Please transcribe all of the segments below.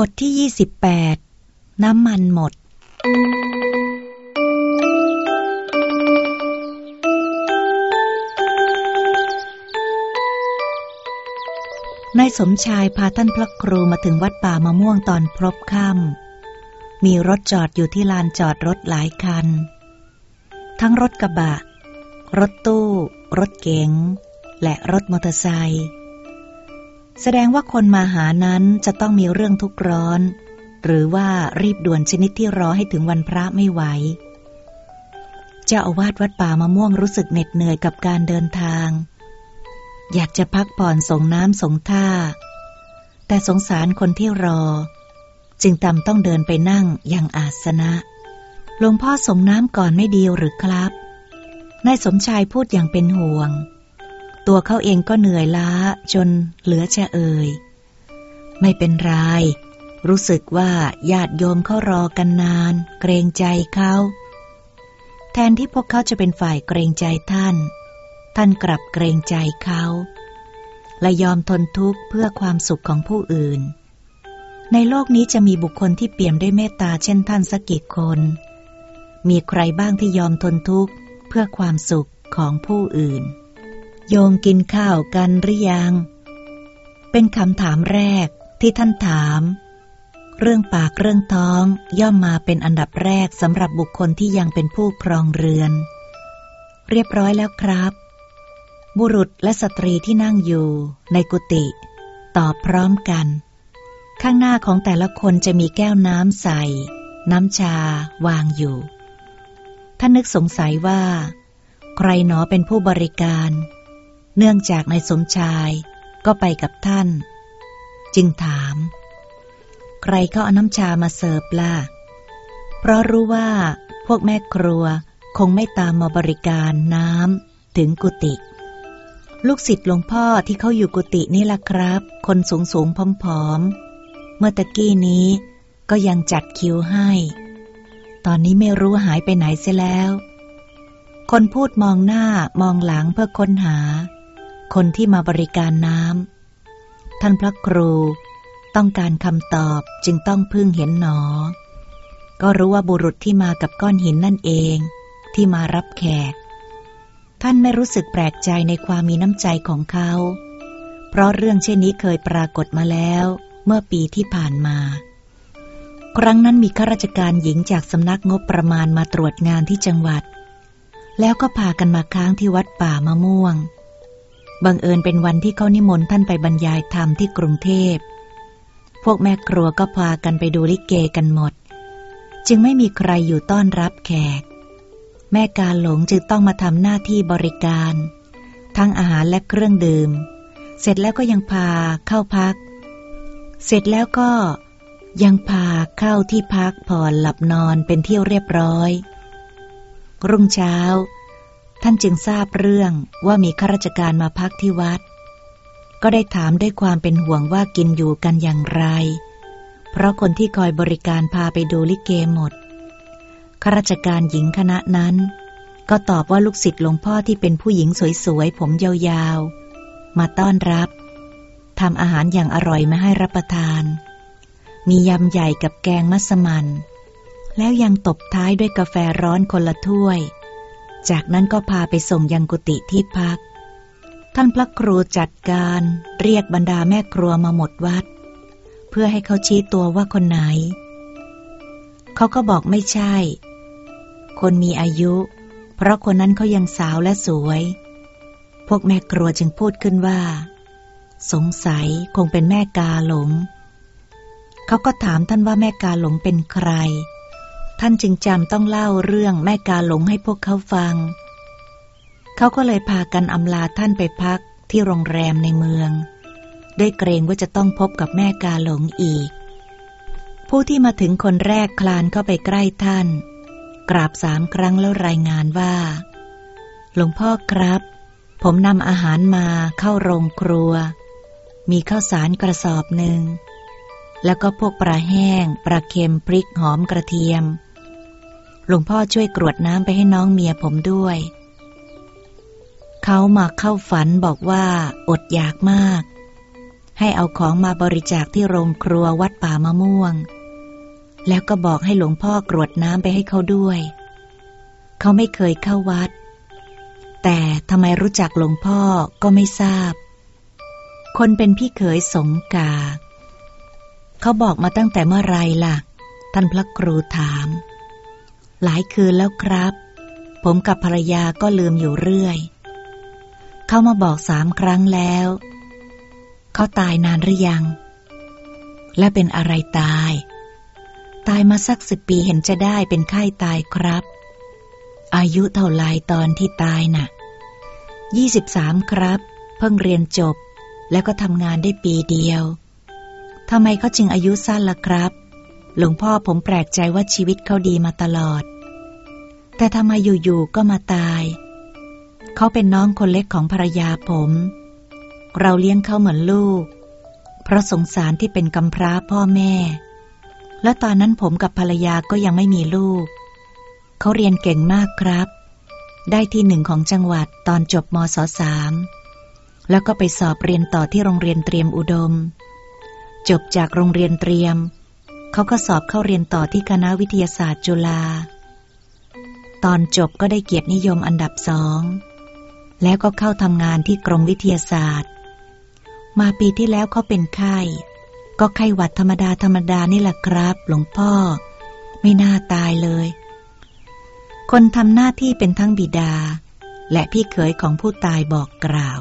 บทที่ 28 น้ำมันหมด นายสมชายพาท่านพระครูมาถึงวัดป่ามะม่วงตอนพรบค่ำมีรถจอดอยู่ที่ลานจอดรถหลายคัน ทั้งรถกระบะ รถตู้ รถเก๋ง และรถมอเตอร์ไซค์ แสดงว่าคนมาหานั้นจะต้องมีเรื่องทุกร้อน หรือว่ารีบด่วนชนิดที่รอให้ถึงวันพระไม่ไหว เจ้าอาวาสวัดป่ามะม่วงรู้สึกเหน็ดเหนื่อยกับการเดินทาง อยากจะพักผ่อนส่งน้ำสงท่า แต่สงสารคนที่รอ จึงตำต้องเดินไปนั่งยังอาสนะหลวงพ่อส่งน้ำก่อนไม่ดีหรือครับนายสมชายพูดอย่างเป็นห่วง ตัวเขาเองก็เหนื่อยล้าจนเหลือจะเอ่ย ไม่เป็นไร รู้สึกว่าญาติโยมเขารอกันนาน เกรงใจเขา แทนที่พวกเขาจะเป็นฝ่ายเกรงใจท่าน ท่านกลับเกรงใจเขา และยอมทนทุกข์เพื่อความสุขของผู้อื่น ในโลกนี้จะมีบุคคลที่เปี่ยมด้วยเมตตาเช่นท่านสักกี่คน มีใครบ้างที่ยอมทนทุกข์เพื่อความสุขของผู้อื่น โยมกินข้าวกันหรือยัง เป็นคำถามแรกที่ท่านถาม เรื่องปากเรื่องท้องย่อมมาเป็นอันดับแรกสำหรับบุคคลที่ยังเป็นผู้ครองเรือน เรียบร้อยแล้วครับ บุรุษและสตรีที่นั่งอยู่ในกุฏิตอบพร้อมกัน ข้างหน้าของแต่ละคนจะมีแก้วน้ำใส่น้ำชาวางอยู่ ท่านนึกสงสัยว่า ใครหนอเป็นผู้บริการ เนื่องจากนายสมชายก็ไปกับท่าน จึงถาม ใครเขาเอาน้ำชามาเสิร์ฟล่ะ เพราะรู้ว่าพวกแม่ครัวคงไม่ตามมาบริการน้ำถึงกุฏิลูกศิษย์หลวงพ่อที่เขาอยู่กุฏินี่ล่ะครับ คนสูงสูงผอมๆ เมื่อตะกี้นี้ก็ยังจัดคิวให้ ตอนนี้ไม่รู้หายไปไหนเสียแล้ว คนพูดมองหน้ามองหลังเพื่อค้นหา คนที่มาบริการน้ำท่านพระครูต้องการคำตอบจึงต้องพึ่งเห็นหนอ ก็รู้ว่าบุรุษที่มากับก้อนหินนั่นเอง ที่มารับแขก ท่านไม่รู้สึกแปลกใจในความมีน้ำใจของเขา เพราะเรื่องเช่นนี้เคยปรากฏมาแล้วเมื่อปีที่ผ่านมา ครั้งนั้นมีข้าราชการหญิงจากสำนักงบประมาณมาตรวจงานที่จังหวัด แล้วก็พากันมาค้างที่วัดป่ามะม่วง บังเอิญเป็นวันที่เขานิมนต์ท่านไปบรรยายธรรมที่กรุงเทพ พวกแม่ครัวก็พากันไปดูลิเกกันหมด จึงไม่มีใครอยู่ต้อนรับแขก แม่กาหลงจึงต้องมาทำหน้าที่บริการ ทั้งอาหารและเครื่องดื่ม เสร็จแล้วก็ยังพาเข้าพัก เสร็จแล้วก็ยังพาเข้าที่พักผ่อนหลับนอนเป็นเที่ยวเรียบร้อย รุ่งเช้า ท่านจึงทราบเรื่องว่ามีข้าราชการมาพักที่วัด ก็ได้ถามด้วยความเป็นห่วงว่ากินอยู่กันอย่างไร เพราะคนที่คอยบริการพาไปดูลิเกหมดข้าราชการหญิงคณะนั้น ก็ตอบว่าลูกศิษย์หลวงพ่อที่เป็นผู้หญิงสวยๆผมยาวๆ มาต้อนรับทำอาหารอย่างอร่อยมาให้รับประทาน มียำใหญ่กับแกงมัสมัน แล้วยังตบท้ายด้วยกาแฟร้อนคนละถ้วย จากนั้นก็พาไปส่งยังกุฏิที่พัก ท่านพระครูจัดการเรียกบรรดาแม่ครัวมาหมดวัด เพื่อให้เขาชี้ตัวว่าคนไหน เขาก็บอกไม่ใช่ คนมีอายุ เพราะคนนั้นเขายังสาวและสวย พวกแม่ครัวจึงพูดขึ้นว่า สงสัยคงเป็นแม่กาหลง เขาก็ถามท่านว่าแม่กาหลงเป็นใคร ท่านจึงจำต้องเล่าเรื่องแม่กาหลงให้พวกเขาฟัง เขาก็เลยพากันอำลาท่านไปพักที่โรงแรมในเมือง ด้วยเกรงว่าจะต้องพบกับแม่กาหลงอีก ผู้ที่มาถึงคนแรกคลานเข้าไปใกล้ท่าน กราบสามครั้งแล้วรายงานว่า หลวงพ่อครับ ผมนำอาหารมาเข้าโรงครัว มีข้าวสารกระสอบหนึ่งแล้วก็พวกปลาแห้ง ปลาเค็ม พริกหอมกระเทียม หลวงพ่อช่วยกรวดน้ำไปให้น้องเมียผมด้วย เขามาเข้าฝันบอกว่าอดอยากมาก ให้เอาของมาบริจาคที่โรงครัววัดป่ามะม่วง แล้วก็บอกให้หลวงพ่อกรวดน้ำไปให้เขาด้วย เขาไม่เคยเข้าวัด แต่ทำไมรู้จักหลวงพ่อก็ไม่ทราบ คนเป็นพี่เขยสงกา เขาบอกมาตั้งแต่เมื่อไรล่ะ ท่านพระครูถาม หลายคืนแล้วครับ ผมกับภรรยาก็ลืมอยู่เรื่อย เขามาบอกสามครั้งแล้ว เขาตายนานหรือยัง และเป็นอะไรตาย ตายมาสักสิบปีเห็นจะได้เป็นไข้ตายครับ อายุเท่าไรตอนที่ตายนะ่ะยี่สิบสามครับ เพิ่งเรียนจบ แล้วก็ทำงานได้ปีเดียวทำไมเขาจึงอายุสั้นล่ะครับ หลวงพ่อผมแปลกใจว่าชีวิตเขาดีมาตลอด แต่ทำไมอยู่ๆก็มาตาย เขาเป็นน้องคนเล็กของภรรยาผม เราเลี้ยงเขาเหมือนลูก เพราะสงสารที่เป็นกำพร้าพ่อแม่ และตอนนั้นผมกับภรรยาก็ยังไม่มีลูก เขาเรียนเก่งมากครับ ได้ที่หนึ่งของจังหวัดตอนจบมศสามแล้วก็ไปสอบเรียนต่อที่โรงเรียนเตรียมอุดม จบจากโรงเรียนเตรียม เขาก็สอบเข้าเรียนต่อที่คณะวิทยาศาสตร์จุฬา ตอนจบก็ได้เกียรตินิยมอันดับสอง แล้วก็เข้าทำงานที่กรมวิทยาศาสตร์ มาปีที่แล้วเขาเป็นไข้ ก็ไข้หวัดธรรมดาธรรมดานี่แหละครับ หลวงพ่อ ไม่น่าตายเลย คนทำหน้าที่เป็นทั้งบิดา และพี่เขยของผู้ตายบอกกล่าว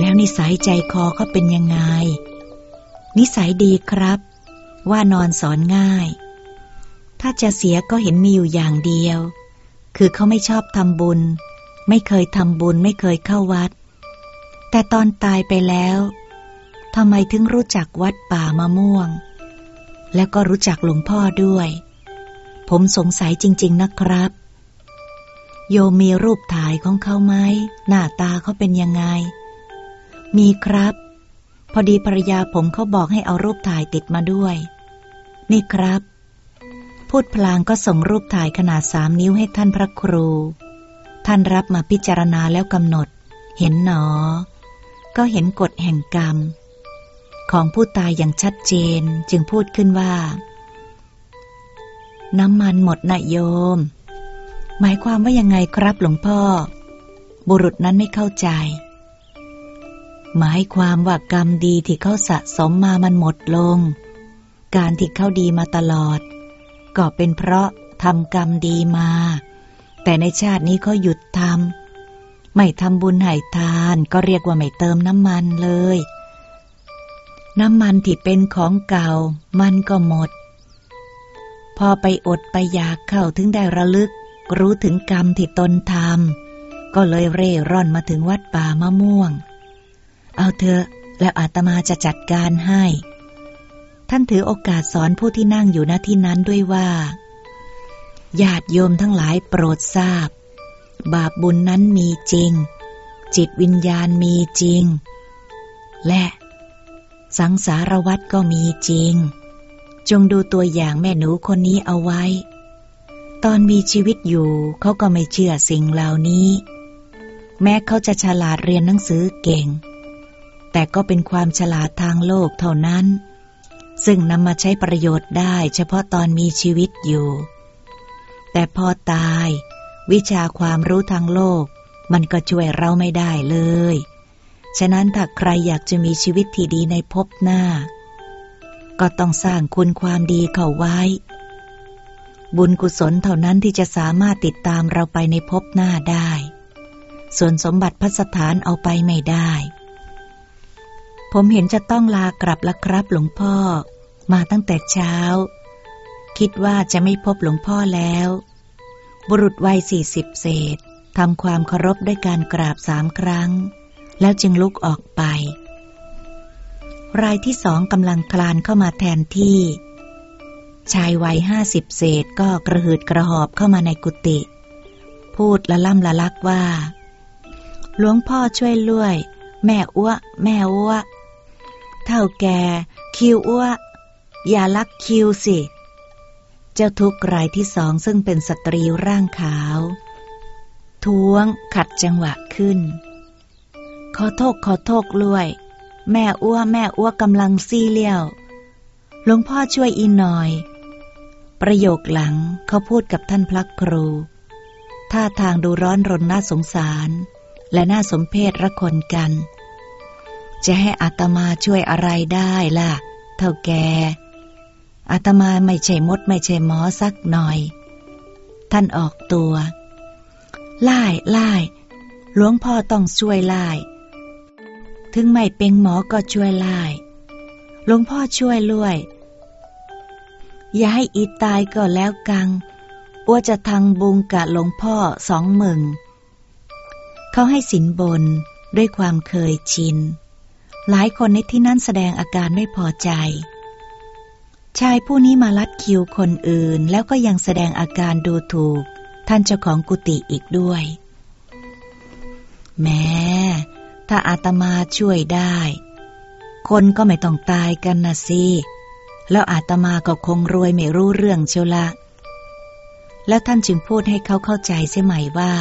แล้วนิสัยใจคอเขาเป็นยังไง นิสัยดีครับ ว่านอนสอนง่าย ถ้าจะเสียก็เห็นมีอยู่อย่างเดียว คือเขาไม่ชอบทำบุญ ไม่เคยทำบุญไม่เคยเข้าวัด แต่ตอนตายไปแล้วทำไมถึงรู้จักวัดป่ามะม่วง แล้วก็รู้จักหลวงพ่อด้วย ผมสงสัยจริง ๆ นะครับ โยมมีรูปถ่ายของเขาไหมหน้าตาเขาเป็นยังไง มีครับ พอดีภรรยาผมเขาบอกให้เอารูปถ่ายติดมาด้วย นี่ครับ พูดพลางก็ส่งรูปถ่ายขนาดสามนิ้วให้ท่านพระครู ท่านรับมาพิจารณาแล้วกำหนด เห็นหนอ ก็เห็นกฎแห่งกรรม ของผู้ตายอย่างชัดเจนจึงพูดขึ้นว่า น้ำมันหมดนะโยม หมายความว่ายังไงครับหลวงพ่อ บุรุษนั้นไม่เข้าใจ หมายความว่ากรรมดีที่เขาสะสมมามันหมดลง การที่เขาดีมาตลอด ก็เป็นเพราะทำกรรมดีมา แต่ในชาตินี้เขาหยุดทำไม่ทำบุญให้ทานก็เรียกว่าไม่เติมน้ำมันเลย น้ำมันที่เป็นของเก่า มันก็หมด พอไปอดไปอยากเข้าถึงได้ระลึก รู้ถึงกรรมที่ตนทำก็เลยเร่ร่อนมาถึงวัดป่ามะม่วง เอาเถอะแล้วอาตมาจะจัดการให้ ท่านถือโอกาสสอนผู้ที่นั่งอยู่ณที่นั้นด้วยว่าญาติโยมทั้งหลายโปรดทราบ บาปบุญนั้นมีจริง จิตวิญญาณมีจริง และสังสารวัตรก็มีจริง จงดูตัวอย่างแม่หนูคนนี้เอาไว้ ตอนมีชีวิตอยู่เขาก็ไม่เชื่อสิ่งเหล่านี้ แม้เขาจะฉลาดเรียนหนังสือเก่ง แต่ก็เป็นความฉลาดทางโลกเท่านั้น ซึ่งนำมาใช้ประโยชน์ได้เฉพาะตอนมีชีวิตอยู่ แต่พอตาย วิชาความรู้ทางโลก มันก็ช่วยเราไม่ได้เลย ฉะนั้นถ้าใครอยากจะมีชีวิตที่ดีในภพหน้า ก็ต้องสร้างคุณความดีเข้าไว้ บุญกุศลเท่านั้นที่จะสามารถติดตามเราไปในภพหน้าได้ ส่วนสมบัติพัสถานเอาไปไม่ได้ ผมเห็นจะต้องลากลับแล้วครับหลวงพ่อ มาตั้งแต่เช้า คิดว่าจะไม่พบหลวงพ่อแล้ว บุรุษวัยสี่สิบเศษทำความเคารพด้วยการกราบสามครั้ง แล้วจึงลุกออกไป รายที่สองกำลังคลานเข้ามาแทนที่ ชายวัยห้าสิบเศษก็กระหืดกระหอบเข้ามาในกุฏิพูดละล่ำละลักว่าหลวงพ่อช่วยลุยแม่อ้วแม่อ้ว เท่าแกคิวอ้วอย่าลักคิวสิจจ้าทุกข์รายที่สองซึ่งเป็นสตรีร่างขาว ท้วงขัดจังหวะขึ้น ขอโทษขอโทษลวย แม่อ้วแม่อ้วกำลังซี่เลี้ยวหลวงพ่อช่วยอีหน่อย ประโยคหลังเขาพูดกับท่านพระครู ท่าทางดูร้อนรนน่าสงสาร และน่าสมเพชระคนกัน จะให้อาตมาช่วยอะไรได้ล่ะ เท่าแกอาตมาไม่ใช่มดไม่ใช่หมอสักหน่อย ท่านออกตัวไล่ไล่หลวงพ่อต้องช่วยไล่ถึงไม่เป็นหมอก็ช่วยไล่หลวงพ่อช่วยลุยอย่าให้อีตายก็แล้วกังว่าจะทางบุงกะหลวงพ่อสองหมึง เขาให้สินบนด้วยความเคยชิน หลายคนในที่นั่นแสดงอาการไม่พอใจ ชายผู้นี้มาลัดคิวคนอื่น แล้วก็ยังแสดงอาการดูถูก ท่านเจ้าของกุฏิอีกด้วย แม้ถ้าอาตมาช่วยได้ คนก็ไม่ต้องตายกันนะสิ แล้วอาตมาก็คงรวยไม่รู้เรื่องเชียวละ แล้วท่านจึงพูดให้เขาเข้าใจเสียใหม่ว่า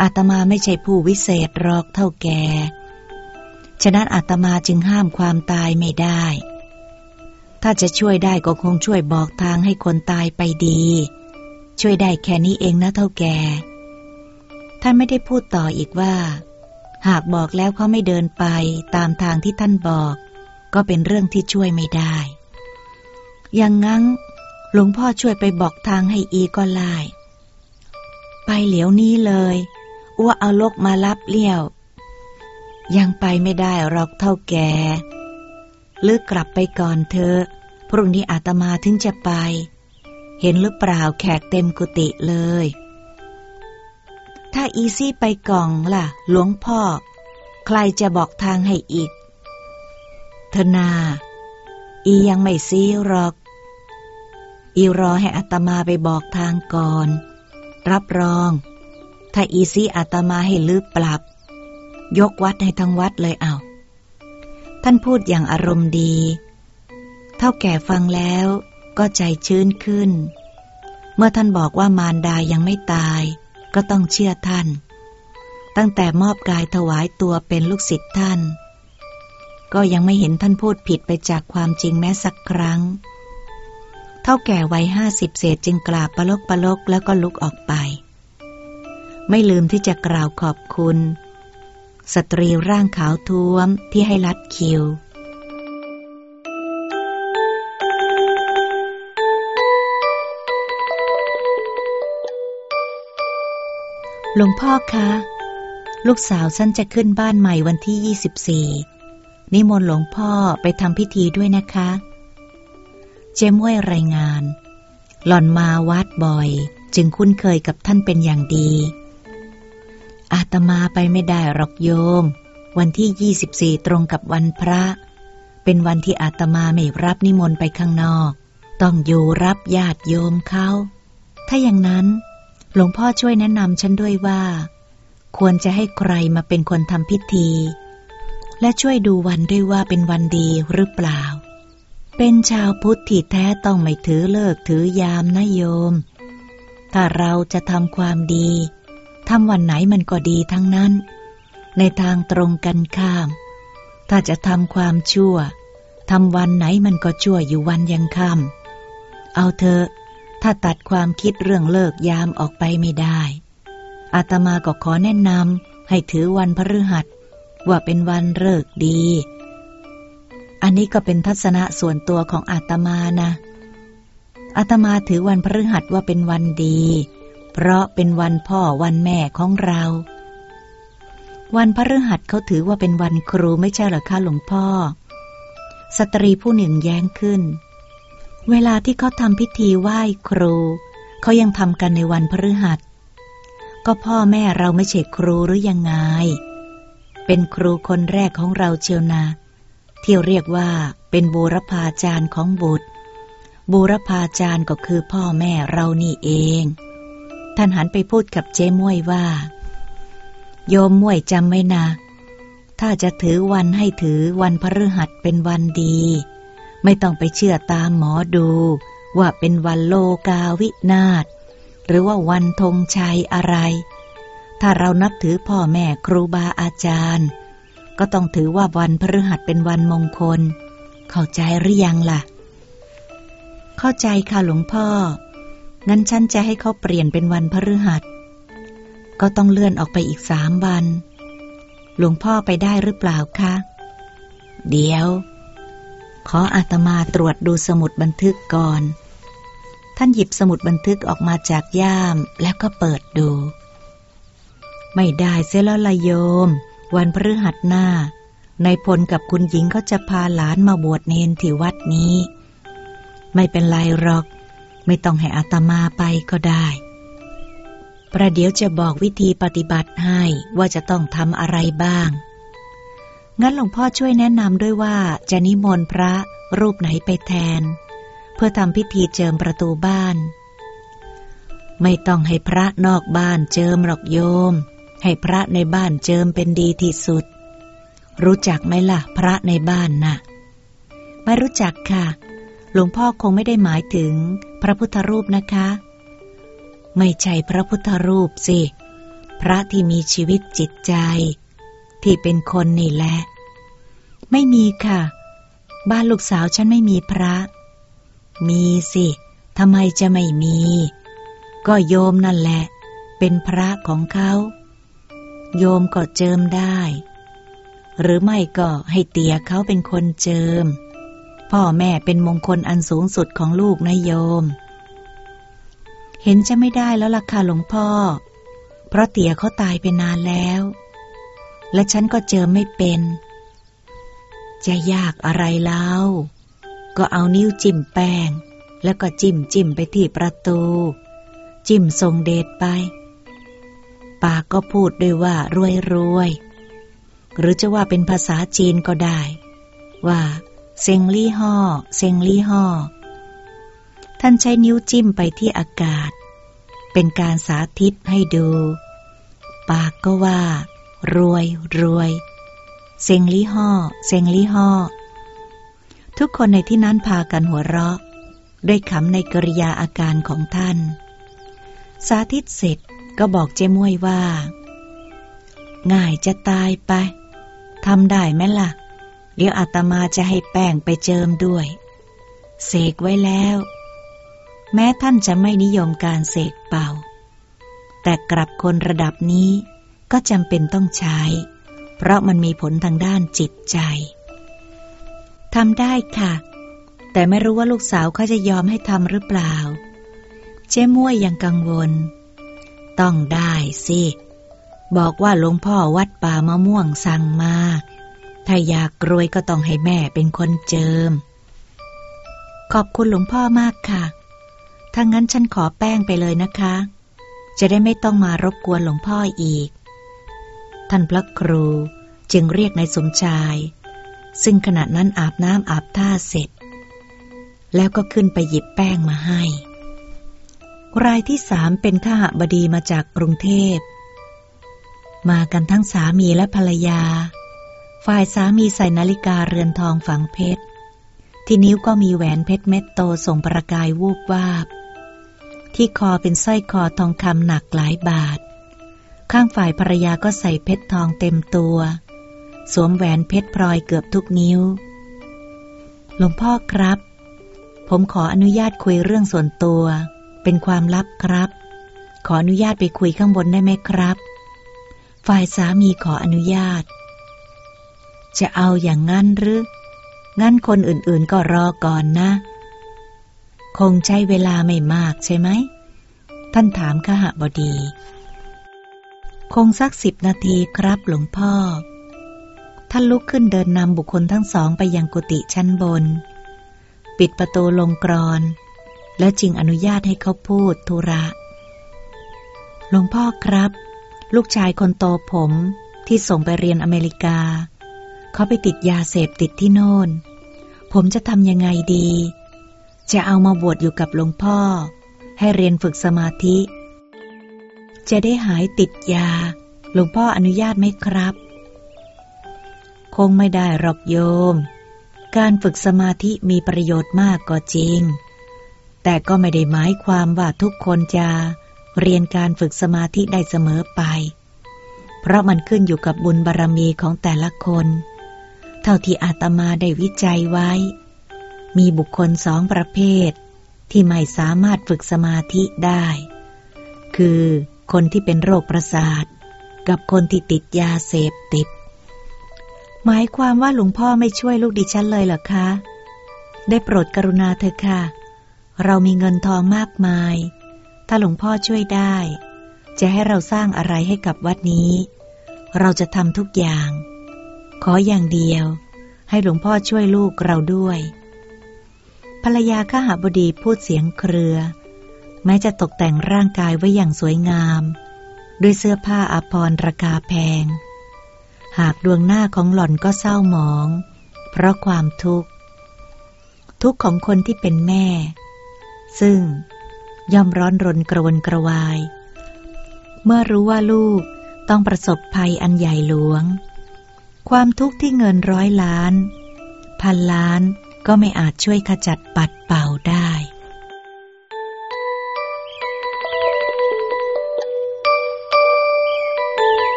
อาตมาไม่ใช่ผู้วิเศษรอกเท่าแก ฉะนั้นอาตมาจึงห้ามความตายไม่ได้ ถ้าจะช่วยได้ก็คงช่วยบอกทางให้คนตายไปดี ช่วยได้แค่นี้เองนะเท่าแก ท่านไม่ได้พูดต่ออีกว่า หากบอกแล้วเขาไม่เดินไปตามทางที่ท่านบอก ก็เป็นเรื่องที่ช่วยไม่ได้ อย่างงั้นหลวงพ่อช่วยไปบอกทางให้อีก็ไล่ไปเหลียวนี้เลย อ้วเอาลกมารับเลี้ยว ยังไปไม่ได้หรอกเท่าแกลึกกลับไปก่อนเธอ พรุ่งนี้อาตมาถึงจะไป เห็นหรือเปล่าแขกเต็มกุฏิเลย ถ้าอีซี้ไปก่อนล่ะ หลวงพ่อ ใครจะบอกทางให้อีก ธนา อียังไม่ซี้หรอก อีรอให้อาตมาไปบอกทางก่อน รับรอง ถ้าอีซี้อาตมาให้ลื้อปรับ ยกวัดให้ทั้งวัดเลยเอาท่านพูดอย่างอารมณ์ดี เถ้าแก่ฟังแล้วก็ใจชื้นขึ้น เมื่อท่านบอกว่ามารดายังไม่ตาย ก็ต้องเชื่อท่าน ตั้งแต่มอบกายถวายตัวเป็นลูกศิษย์ท่าน ก็ยังไม่เห็นท่านพูดผิดไปจากความจริงแม้สักครั้ง เท่าแก่วัยห้าสิบเศษจึงกราบปลกปลกแล้วก็ลุกออกไป ไม่ลืมที่จะกล่าวขอบคุณ สตรีร่างขาวท้วมที่ให้ลัดคิว หลวงพ่อคะ ลูกสาวฉันจะขึ้นบ้านใหม่วันที่ 24 นิมนต์หลวงพ่อไปทำพิธีด้วยนะคะ เจม้วยรายงาน หล่อนมาวัดบ่อย จึงคุ้นเคยกับท่านเป็นอย่างดี อาตมาไปไม่ได้หรอกโยม วันที่ 24 ตรงกับวันพระ เป็นวันที่อาตมาไม่รับนิมนต์ไปข้างนอก ต้องอยู่รับญาติโยมเขา ถ้าอย่างนั้น หลวงพ่อช่วยแนะนำฉันด้วยว่า ควรจะให้ใครมาเป็นคนทำพิธี และช่วยดูวันด้วยว่าเป็นวันดีหรือเปล่า เป็นชาวพุทธที่แท้ต้องไม่ถือเลิกถือยามนะโยม ถ้าเราจะทำความดี ทำวันไหนมันก็ดีทั้งนั้น ในทางตรงกันข้าม ถ้าจะทำความชั่วทำวันไหนมันก็ชั่วอยู่วันยังค่ำเอาเถอะ ถ้าตัดความคิดเรื่องเลิกยามออกไปไม่ได้ อาตมาก็ขอแนะนำให้ถือวันพฤหัส ว่าเป็นวันเลิกดี อันนี้ก็เป็นทัศนะส่วนตัวของอาตมานะ อาตมาถือวันพฤหัสว่าเป็นวันดี เพราะเป็นวันพ่อวันแม่ของเรา วันพฤหัสเขาถือว่าเป็นวันครูไม่ใช่หรอคะหลวงพ่อ สตรีผู้หนึ่งแย้งขึ้น เวลาที่เขาทำพิธีไหว้ครู เขายังทำกันในวันพฤหัส ก็พ่อแม่เราไม่ใช่ครูหรือยังไง เป็นครูคนแรกของเราเชียวนาที่เรียกว่าเป็นบูรพาจารย์ของบุตร บูรพาจารย์ก็คือพ่อแม่เรานี่เอง ท่านหันไปพูดกับเจ๊ม้วยว่า โยมม้วยจำไว้นะ ถ้าจะถือวันให้ถือวันพฤหัสเป็นวันดี ไม่ต้องไปเชื่อตามหมอดู ว่าเป็นวันโลกาวินาศหรือว่าวันธงชัยอะไร ถ้าเรานับถือพ่อแม่ครูบาอาจารย์ ก็ต้องถือว่าวันพฤหัสเป็นวันมงคล เข้าใจหรือยังล่ะ เข้าใจค่ะหลวงพ่อ งั้นฉันจะให้เขาเปลี่ยนเป็นวันพฤหัส ก็ต้องเลื่อนออกไปอีกสามวัน หลวงพ่อไปได้หรือเปล่าคะ เดี๋ยว ขออาตมาตรวจดูสมุดบันทึกก่อน ท่านหยิบสมุดบันทึกออกมาจากย่ามแล้วก็เปิดดู ไม่ได้เสียแล้วละโยม วันพฤหัสหน้า ในพลกับคุณหญิงเขาจะพาหลานมาบวชเนนที่วัดนี้ ไม่เป็นไรหรอก ไม่ต้องให้อาตมาไปก็ได้ ประเดี๋ยวจะบอกวิธีปฏิบัติให้ว่าจะต้องทำอะไรบ้าง งั้นหลวงพ่อช่วยแนะนำด้วยว่าจะนิมนต์พระรูปไหนไปแทน เพื่อทำพิธีเจิมประตูบ้าน ไม่ต้องให้พระนอกบ้านเจิมหรอกโยม ให้พระในบ้านเจิมเป็นดีที่สุด รู้จักไหมล่ะพระในบ้านนะ่ะไม่รู้จักค่ะ หลวงพ่อคงไม่ได้หมายถึง พระพุทธรูปนะคะ ไม่ใช่พระพุทธรูปสิ พระที่มีชีวิตจิตใจ ที่เป็นคนนี่แหละ ไม่มีค่ะ บ้านลูกสาวฉันไม่มีพระ มีสิทำไมจะไม่มี ก็โยมนั่นแหละ เป็นพระของเขา โยมก็เจิมได้ หรือไม่ก็ให้เตียเขาเป็นคนเจิม พ่อแม่เป็นมงคลอันสูงสุดของลูกนะโยม เห็นจะไม่ได้แล้วล่ะค่ะหลวงพ่อ เพราะเตี๋ยเขาตายไปนานแล้ว และฉันก็เจิมไม่เป็น จะยากอะไรเล่า ก็เอานิ้วจิ้มแป้ง แล้วก็จิ้มจิ้มไปที่ประตู จิ้มทรงเดชไป ปากก็พูดด้วยว่ารวยรวย หรือจะว่าเป็นภาษาจีนก็ได้ ว่า เซงลี่ห่อเซงลี่ห่อท่านใช้นิ้วจิ้มไปที่อากาศ เป็นการสาธิตให้ดู ปากก็ว่า รวยรวยเซงลี่ห่อเซงลี่ห่อทุกคนในที่นั้นพากันหัวเราะ ด้วยขำในกริยาอาการของท่าน สาธิตเสร็จก็บอกเจ้มวยว่า ง่ายจะตายไปทำได้ไหมล่ะ เดี๋ยวอาตมาจะให้แป้งไปเจิมด้วย เสกไว้แล้ว แม้ท่านจะไม่นิยมการเสกเป่า แต่กลับคนระดับนี้ก็จำเป็นต้องใช้ เพราะมันมีผลทางด้านจิตใจทำได้ค่ะ แต่ไม่รู้ว่าลูกสาวเขาจะยอมให้ทำหรือเปล่า เจ้ม่วยยังกังวล ต้องได้สิ บอกว่าหลวงพ่อวัดป่ามะม่วงสั่งมา ถ้าอยากรวยก็ต้องให้แม่เป็นคนเจิม ขอบคุณหลวงพ่อมากค่ะ ถ้างั้นฉันขอแป้งไปเลยนะคะ จะได้ไม่ต้องมารบกวนหลวงพ่ออีก ท่านพระครูจึงเรียกนายสมชาย ซึ่งขณะนั้นอาบน้ำอาบท่าเสร็จ แล้วก็ขึ้นไปหยิบแป้งมาให้ รายที่สามเป็นข้าบดีมาจากกรุงเทพ มากันทั้งสามีและภรรยา ฝ่ายสามีใส่นาฬิกาเรือนทองฝังเพชร ที่นิ้วก็มีแหวนเพชรเม็ดโตส่งประกายวูบวาบ ที่คอเป็นสร้อยคอทองคำหนักหลายบาท ข้างฝ่ายภรรยาก็ใส่เพชรทองเต็มตัว สวมแหวนเพชรพลอยเกือบทุกนิ้ว หลวงพ่อครับ ผมขออนุญาตคุยเรื่องส่วนตัว เป็นความลับครับ ขออนุญาตไปคุยข้างบนได้ไหมครับ ฝ่ายสามีขออนุญาต จะเอาอย่างงั้นหรือ งั้นคนอื่นๆก็รอก่อนนะ คงใช้เวลาไม่มากใช่ไหม ท่านถามขหบดี คงสักสิบนาทีครับหลวงพ่อ ท่านลุกขึ้นเดินนำบุคคลทั้งสองไปยังกุฏิชั้นบน ปิดประตูลงกรอน และจึงอนุญาตให้เขาพูดธุระ หลวงพ่อครับ ลูกชายคนโตผมที่ส่งไปเรียนอเมริกา เขาไปติดยาเสพติดที่โน่น ผมจะทำยังไงดี จะเอามาบวชอยู่กับหลวงพ่อ ให้เรียนฝึกสมาธิ จะได้หายติดยา หลวงพ่ออนุญาตไหมครับ คงไม่ได้หรอกโยม การฝึกสมาธิมีประโยชน์มากก็จริง แต่ก็ไม่ได้หมายความว่าทุกคนจะเรียนการฝึกสมาธิได้เสมอไป เพราะมันขึ้นอยู่กับบุญบารรมีของแต่ละคน เท่าที่อาตมาได้วิจัยไว้ มีบุคคลสองประเภท ที่ไม่สามารถฝึกสมาธิได้ คือคนที่เป็นโรคประสาท กับคนที่ติดยาเสพติด หมายความว่าหลวงพ่อไม่ช่วยลูกดิฉันเลยเหรอคะ ได้โปรดกรุณาเถอะค่ะ เรามีเงินทองมากมาย ถ้าหลวงพ่อช่วยได้ จะให้เราสร้างอะไรให้กับวัดนี้ เราจะทำทุกอย่าง ขออย่างเดียว ให้หลวงพ่อช่วยลูกเราด้วย ภรรยาข้าหาบดีพูดเสียงเครือ แม้จะตกแต่งร่างกายไว้อย่างสวยงาม ด้วยเสื้อผ้าอาภรณ์ราคาแพง หากดวงหน้าของหล่อนก็เศร้าหมอง เพราะความทุกข์ ทุกข์ของคนที่เป็นแม่ ซึ่งย่อมร้อนรนกระวนกระวาย เมื่อรู้ว่าลูกต้องประสบภัยอันใหญ่หลวง ความทุกข์ที่เงินร้อยล้าน พันล้านก็ไม่อาจช่วยขจัดปัดเป่าได้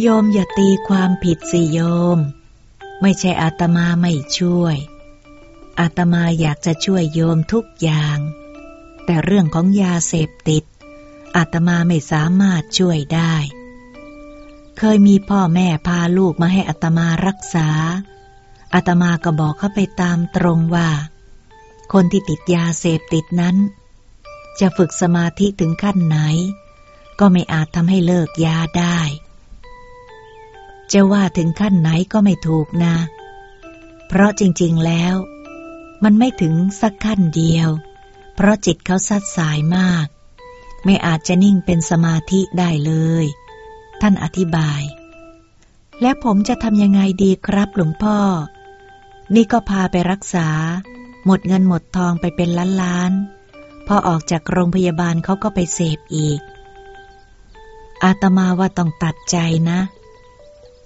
โยมอย่าตีความผิดสิโยม ไม่ใช่อาตมาไม่ช่วย อาตมาอยากจะช่วยโยมทุกอย่าง แต่เรื่องของยาเสพติดอาตมาไม่สามารถช่วยได้ เคยมีพ่อแม่พาลูกมาให้อาตมารักษาอาตมาก็บอกเขาไปตามตรงว่า คนที่ติดยาเสพติดนั้น จะฝึกสมาธิถึงขั้นไหน ก็ไม่อาจทำให้เลิกยาได้ จะว่าถึงขั้นไหนก็ไม่ถูกนะ เพราะจริงๆแล้ว มันไม่ถึงสักขั้นเดียว เพราะจิตเขาซัดสายมาก ไม่อาจจะนิ่งเป็นสมาธิได้เลย ท่านอธิบาย และผมจะทำยังไงดีครับหลวงพ่อ นี่ก็พาไปรักษา หมดเงินหมดทองไปเป็นล้านล้านพอออกจากโรงพยาบาลเขาก็ไปเสพอีก อาตมาว่าต้องตัดใจนะ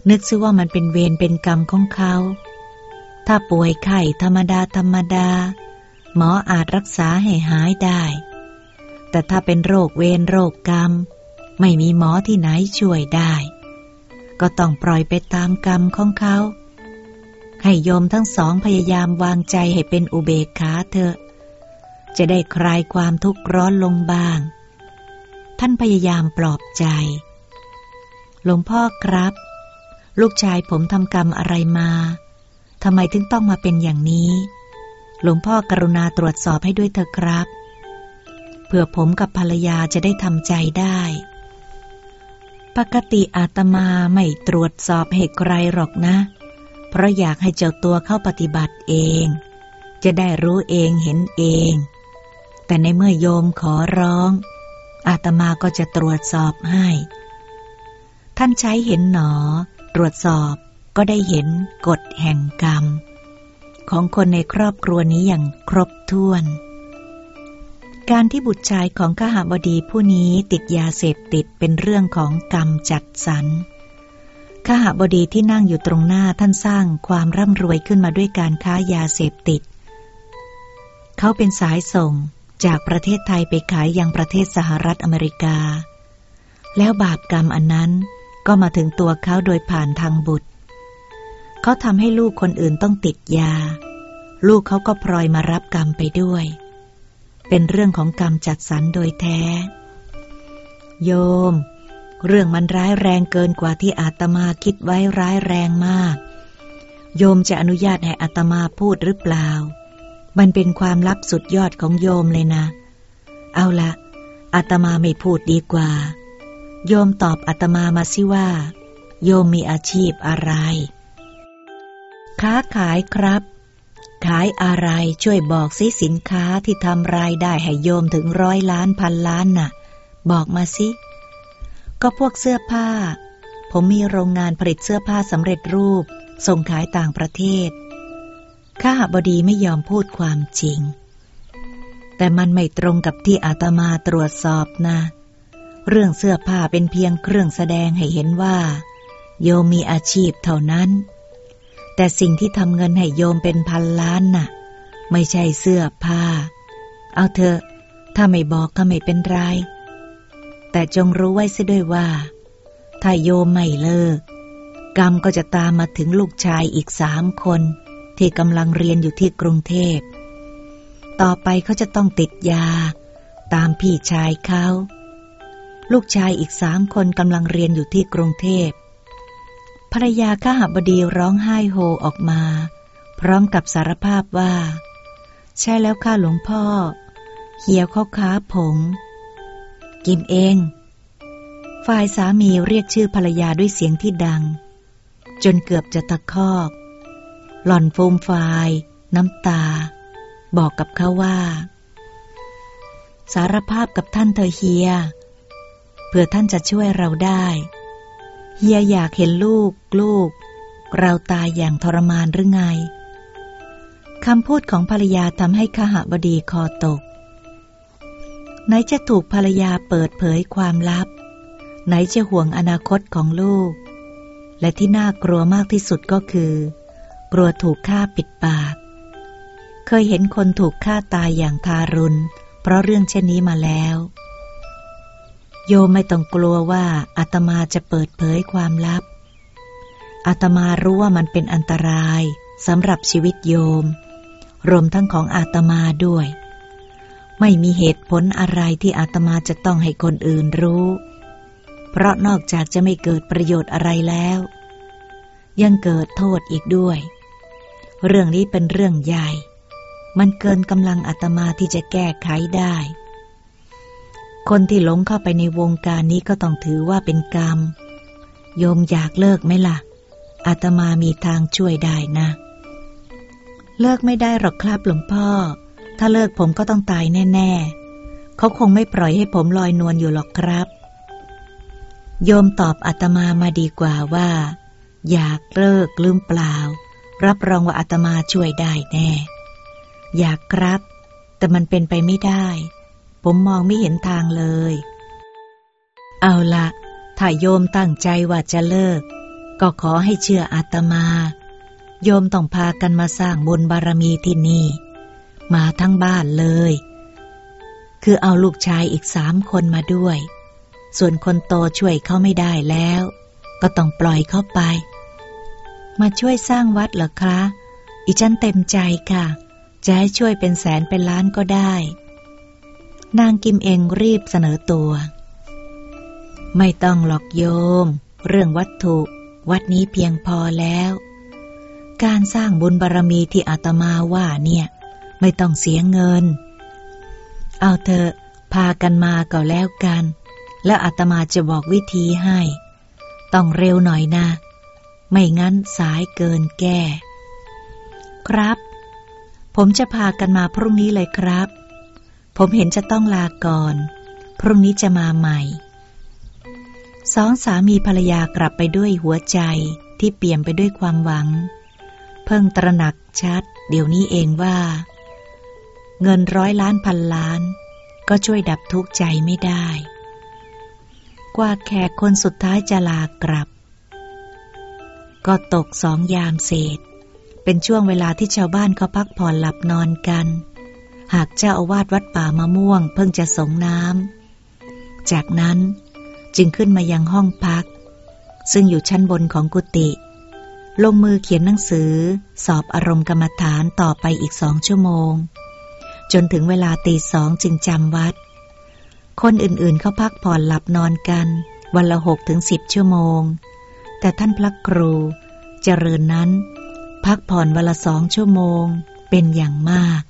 นึกซิว่ามันเป็นเวรเป็นกรรมของเขา ถ้าป่วยไข้ธรรมดาธรรมดา หมออาจรักษาให้หายได้ แต่ถ้าเป็นโรคเวรโรคกรรม ไม่มีหมอที่ไหนช่วยได้ ก็ต้องปล่อยไปตามกรรมของเขา ให้โยมทั้งสองพยายามวางใจให้เป็นอุเบกขาเถอะ จะได้คลายความทุกข์ร้อนลงบ้าง ท่านพยายามปลอบใจ หลวงพ่อครับ ลูกชายผมทำกรรมอะไรมาทำไมถึงต้องมาเป็นอย่างนี้ หลวงพ่อกรุณาตรวจสอบให้ด้วยเถอะครับ เพื่อผมกับภรรยาจะได้ทำใจได้ ปกติอาตมาไม่ตรวจสอบเหตุใครหรอกนะ เพราะอยากให้เจ้าตัวเข้าปฏิบัติเอง จะได้รู้เองเห็นเอง แต่ในเมื่อโยมขอร้อง อาตมาก็จะตรวจสอบให้ ท่านใช้เห็นหนอ ตรวจสอบก็ได้เห็นกฎแห่งกรรม ของคนในครอบครัวนี้อย่างครบถ้วน การที่บุตรชายของข้าหาบดีผู้นี้ติดยาเสพติดเป็นเรื่องของกรรมจัดสรรข้าหาบดีที่นั่งอยู่ตรงหน้าท่านสร้างความร่ำรวยขึ้นมาด้วยการค้ายาเสพติด เขาเป็นสายส่งจากประเทศไทยไปขายยังประเทศสหรัฐอเมริกา แล้วบาปกรรมอันนั้นก็มาถึงตัวเขาโดยผ่านทางบุตร เขาทำให้ลูกคนอื่นต้องติดยา ลูกเขาก็พลอยมารับกรรมไปด้วย เป็นเรื่องของกรรมจัดสรรโดยแท้ โยม เรื่องมันร้ายแรงเกินกว่าที่อาตมาคิดไว้ร้ายแรงมาก โยมจะอนุญาตให้อาตมาพูดหรือเปล่า มันเป็นความลับสุดยอดของโยมเลยนะ เอาละอาตมาไม่พูดดีกว่า โยมตอบอาตมามาสิว่า โยมมีอาชีพอะไร ค้าขายครับ ขายอะไรช่วยบอกสิสินค้าที่ทำรายได้ให้โยมถึงร้อยล้านพันล้านน่ะ บอกมาสิ ก็พวกเสื้อผ้า ผมมีโรงงานผลิตเสื้อผ้าสำเร็จรูป ส่งขายต่างประเทศ ข้าบดีไม่ยอมพูดความจริง แต่มันไม่ตรงกับที่อาตมาตรวจสอบนะ เรื่องเสื้อผ้าเป็นเพียงเครื่องแสดงให้เห็นว่า โยมมีอาชีพเท่านั้น แต่สิ่งที่ทำเงินให้โยมเป็นพันล้านน่ะ ไม่ใช่เสื้อผ้า เอาเถอะ ถ้าไม่บอกก็ไม่เป็นไร แต่จงรู้ไว้เสียด้วยว่า ถ้าโยมไม่เลิก กรรมก็จะตามมาถึงลูกชายอีกสามคน ที่กำลังเรียนอยู่ที่กรุงเทพ ต่อไปเขาจะต้องติดยา ตามพี่ชายเขา ลูกชายอีกสามคนกำลังเรียนอยู่ที่กรุงเทพ ภรรยาข้าหบดีร้องไห้โฮออกมา พร้อมกับสารภาพว่า ใช่แล้วข้าหลวงพ่อ เหี่ยวข้าค้าผง กิมเอง ฝ่ายสามีเรียกชื่อภรรยาด้วยเสียงที่ดัง จนเกือบจะตะคอก หล่อนโฟมฟาย น้ำตา บอกกับเขาว่า สารภาพกับท่านเธอเฮียเพื่อท่านจะช่วยเราได้ เฮียอยากเห็นลูก ลูก เราตายอย่างทรมานหรือไงคำพูดของภรรยาทำให้ขหบดีคอตก ไหนจะถูกภรรยาเปิดเผยความลับ ไหนจะห่วงอนาคตของลูก และที่น่ากลัวมากที่สุดก็คือ กลัวถูกฆ่าปิดปาก เคยเห็นคนถูกฆ่าตายอย่างทารุณ เพราะเรื่องเช่นนี้มาแล้ว โยมไม่ต้องกลัวว่าอาตมาจะเปิดเผยความลับ อาตมารู้ว่ามันเป็นอันตรายสำหรับชีวิตโยม รวมทั้งของอาตมาด้วย ไม่มีเหตุผลอะไรที่อาตมาจะต้องให้คนอื่นรู้ เพราะนอกจากจะไม่เกิดประโยชน์อะไรแล้ว ยังเกิดโทษอีกด้วย เรื่องนี้เป็นเรื่องใหญ่ มันเกินกำลังอาตมาที่จะแก้ไขได้ คนที่หลงเข้าไปในวงการนี้ก็ต้องถือว่าเป็นกรรม โยมอยากเลิกไหมล่ะ อาตมามีทางช่วยได้นะ เลิกไม่ได้หรอกครับหลวงพ่อ ถ้าเลิกผมก็ต้องตายแน่ ๆ เขาคงไม่ปล่อยให้ผมลอยนวลอยู่หรอกครับ โยมตอบอาตมามาดีกว่าว่า อยากเลิกลืมเปล่า รับรองว่าอาตมาช่วยได้แน่ อยากครับ แต่มันเป็นไปไม่ได้ ผมมองไม่เห็นทางเลย เอาละถ้าโยมตั้งใจว่าจะเลิก ก็ขอให้เชื่ออาตมา โยมต้องพากันมาสร้างบุญบารมีที่นี่ มาทั้งบ้านเลย คือเอาลูกชายอีกสามคนมาด้วย ส่วนคนโตช่วยเขาไม่ได้แล้ว ก็ต้องปล่อยเขาไป มาช่วยสร้างวัดเหรอคะ อีฉันเต็มใจค่ะ จะให้ช่วยเป็นแสนเป็นล้านก็ได้ นางกิมเองรีบเสนอตัว ไม่ต้องหลอกโยม เรื่องวัตถุ วัดนี้เพียงพอแล้ว การสร้างบุญบารรมีที่อาตมาว่าเนี่ย ไม่ต้องเสียเงิน เอาเถอะพากันมาก็แล้วกัน แล้วอาตมาจะบอกวิธีให้ ต้องเร็วหน่อยนะ ไม่งั้นสายเกินแก้ ครับ ผมจะพากันมาพรุ่งนี้เลยครับ ผมเห็นจะต้องลาก่อน พรุ่งนี้จะมาใหม่ สองสามีภรรยากลับไปด้วยหัวใจที่เปี่ยมไปด้วยความหวัง เพิ่งตระหนักชัด เดี๋ยวนี้เองว่า เงินร้อยล้านพันล้าน ก็ช่วยดับทุกข์ใจไม่ได้ กว่าแขกคนสุดท้ายจะลากลับ ก็ตกสองยามเศษ เป็นช่วงเวลาที่ชาวบ้านเขาพักผ่อนหลับนอนกัน หากเจ้าอาวาสวัดป่ามะม่วง เพิ่งจะสงน้ำ จากนั้นจึงขึ้นมายังห้องพัก ซึ่งอยู่ชั้นบนของกุฏิลงมือเขียนหนังสือ สอบอารมณ์กรรมฐานต่อไปอีกสองชั่วโมง จนถึงเวลาตีสองจึงจำวัด คนอื่นๆเขาพักผ่อนหลับนอนกัน วันละหกถึงสิบชั่วโมง แต่ท่านพระครูเจริญนั้น พักผ่อนวันละสองชั่วโมงเป็นอย่างมาก